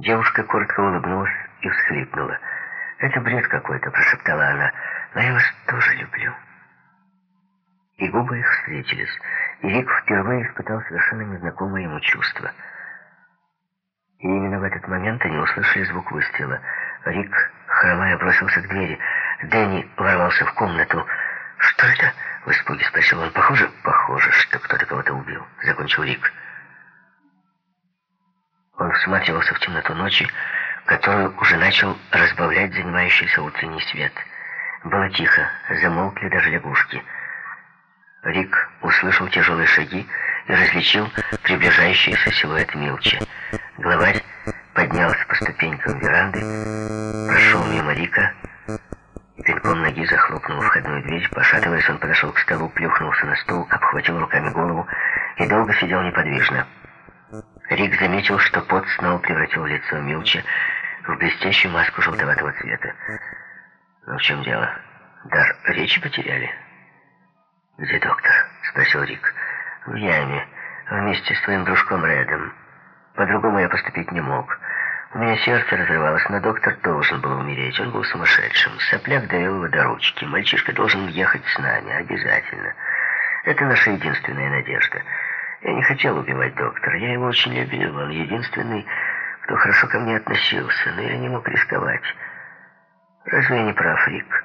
Девушка коротко улыбнулась и всхлипнула. «Это бред какой-то», — прошептала она. «Но я вас тоже люблю». И губы их встретились, и Рик впервые испытал совершенно незнакомое ему чувство. И именно в этот момент они услышали звук выстрела. Рик, хромая, бросился к двери. Дэнни ворвался в комнату. «Что это?» — в испуге спросил он. «Похоже?» «Похоже, что кто-то кого-то убил», — закончил Рик. Он всматривался в темноту ночи, которую уже начал разбавлять занимающийся утренний свет. Было тихо, замолкли даже лягушки. Рик услышал тяжелые шаги и различил приближающийся силуэт Милча. Главарь поднялся по ступенькам веранды, прошел мимо Рика пинком ноги захлопнул входную дверь. Пошатываясь, он подошел к столу, плюхнулся на стул, обхватил руками голову и долго сидел неподвижно. Рик заметил, что пот снова превратил лицо Милча в блестящую маску желтоватого цвета. «Ну, в чем дело? Дар речи потеряли?» «Где доктор?» — спросил Рик. «В яме, вместе с твоим дружком Рэдом. По-другому я поступить не мог. У меня сердце разрывалось, но доктор должен был умереть. Он был сумасшедшим. Сопляк довел его до ручки. Мальчишка должен ехать с нами, обязательно. Это наша единственная надежда. Я не хотел убивать доктора. Я его очень любил. Он единственный, кто хорошо ко мне относился, но я не мог рисковать. Разве я не прав, Рик?»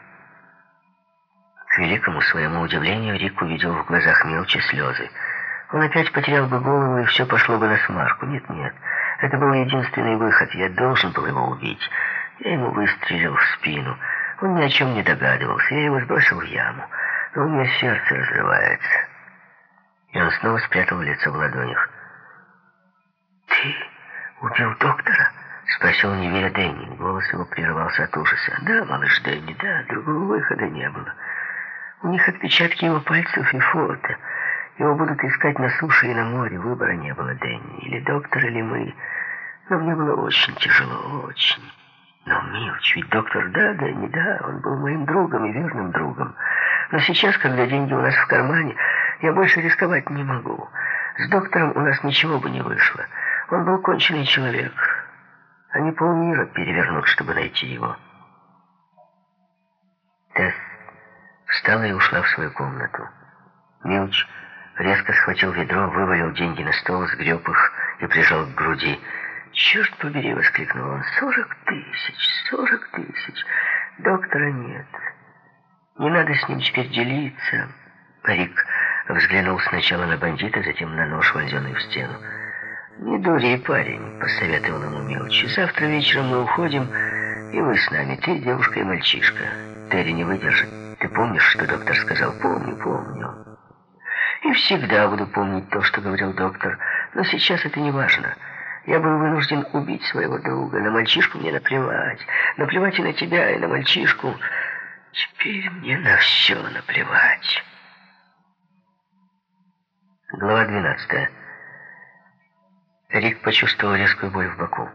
К великому своему удивлению Рик увидел в глазах Мелчи слезы. Он опять потерял бы голову, и все пошло бы на смарку. Нет-нет, это был единственный выход. Я должен был его убить. Я ему выстрелил в спину. Он ни о чем не догадывался. Я его сбросил в яму. Но у меня сердце разрывается. Снова спрятал лицо в ладонях. «Ты убил доктора?» — спросил, не веря Дэнни. Голос его прерывался от ужаса. «Да, малыш Дэнни, да, другого выхода не было». У них отпечатки его пальцев и фото. Его будут искать на суше и на море. Выбора не было, Дэнни. Или доктор, или мы. Но мне было очень тяжело, очень. Но Милч, ведь доктор, да, Дэнни, да, он был моим другом и верным другом. Но сейчас, когда деньги у нас в кармане, я больше рисковать не могу. С доктором у нас ничего бы не вышло. Он был конченый человек. Они полмира перевернут, чтобы найти его. Тесс встала и ушла в свою комнату. Милч резко схватил ведро, вывалил деньги на стол, сгреб их и прижал к груди. «Черт побери!» — воскликнул он. «Сорок тысяч! Сорок тысяч! Доктора нет. Не надо с ним теперь делиться!» Рик взглянул сначала на бандита, затем на нож, вонзенный в стену. «Не дури, парень!» — посоветовал ему Милч. «Завтра вечером мы уходим, и вы с нами, ты, девушка и мальчишка. Терри не выдержит». Ты помнишь, что доктор сказал? Помню, помню. И всегда буду помнить то, что говорил доктор. Но сейчас это не важно. Я был вынужден убить своего друга. На мальчишку мне наплевать. Наплевать и на тебя, и на мальчишку. Теперь мне на все наплевать. Глава 12. Рик почувствовал резкую боль в боку.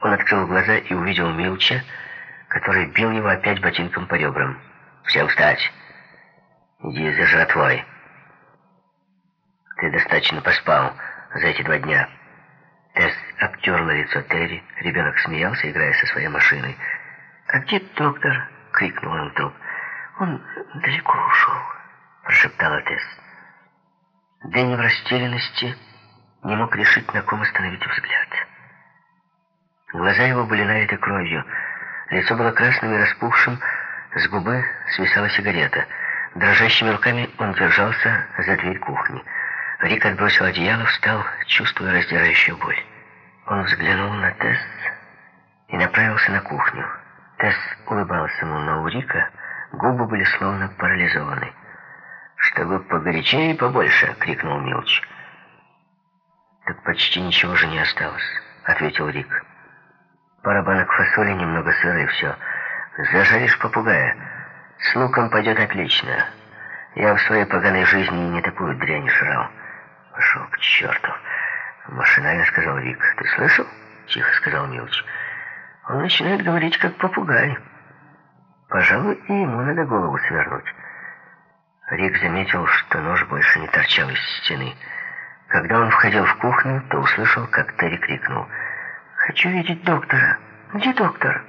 Он открыл глаза и увидел Милча, который бил его опять ботинком по ребрам. Всем встать. Иди за жратвой. Ты достаточно поспал за эти два дня. Тесс обтерла лицо Терри. Ребенок смеялся, играя со своей машиной. «А где доктор?» — крикнул он вдруг. «Он далеко ушел», — прошептала Тесс. Дэнни в растерянности не мог решить, на ком остановить взгляд. Глаза его были налиты кровью, лицо было красным и распухшим, с губы свисала сигарета. Дрожащими руками он держался за дверь кухни. Рик отбросил одеяло, встал, чувствуя раздирающую боль. Он взглянул на Тесс и направился на кухню. Тесс улыбался ему, но у Рика губы были словно парализованы. «Чтобы погорячее и побольше!» — крикнул Милч. «Так почти ничего же не осталось», — ответил Рик. «Пара банок фасоли, немного сыра и все». Зажаришь попугая. С луком пойдет отлично. Я в своей поганой жизни не такую дрянь жрал. Пошел к черту. Машинально сказал Вик. Ты слышал? Тихо сказал Милч. Он начинает говорить, как попугай. Пожалуй, и ему надо голову свернуть. Рик заметил, что нож больше не торчал из стены. Когда он входил в кухню, то услышал, как Терри крикнул. Хочу видеть доктора. Где доктор?»